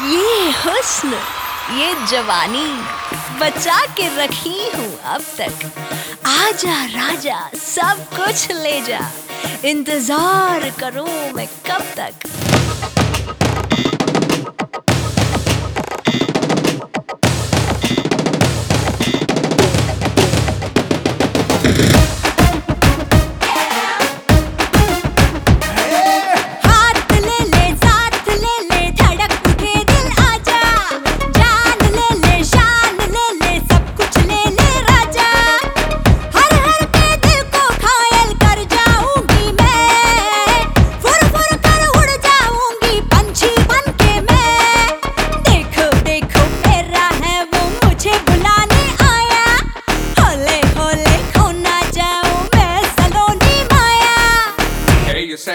ये हुस्न, ये जवानी बचा के रखी हूँ अब तक। आजा राजा, सब कुछ ले जा। इंतज़ार करो मैं कब तक।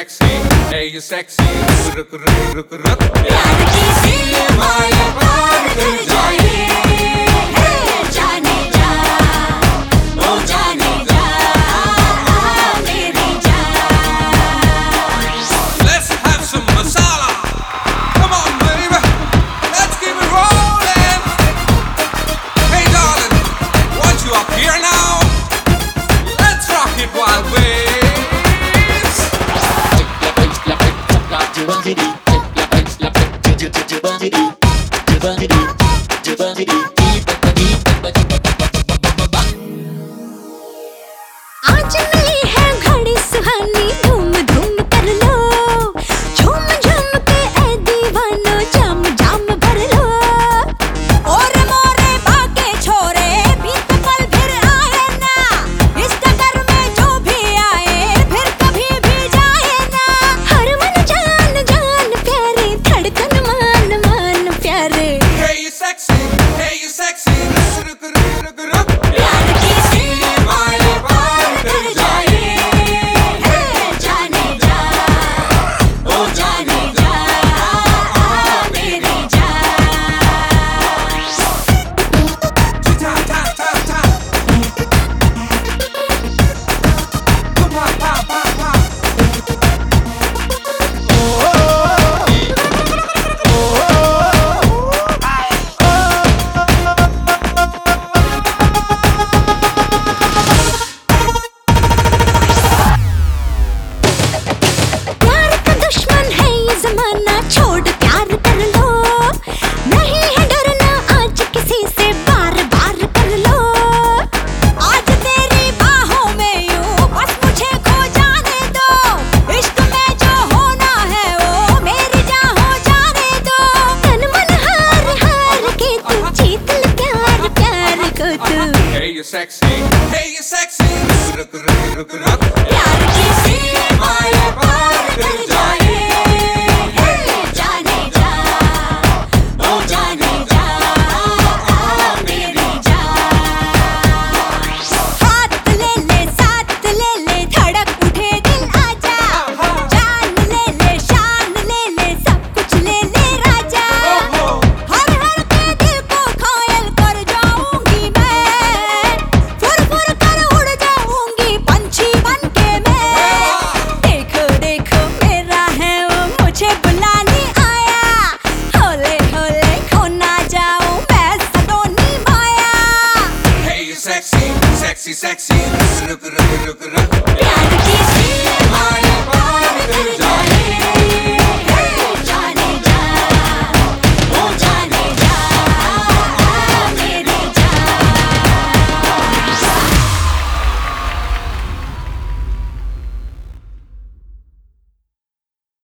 sexy, hey je sexy. Ruk, ruk, ruk, ruk. Ja, ik zie je, maar bump it, the bump it. Hey, you sexy. Hey, you sexy. sexy.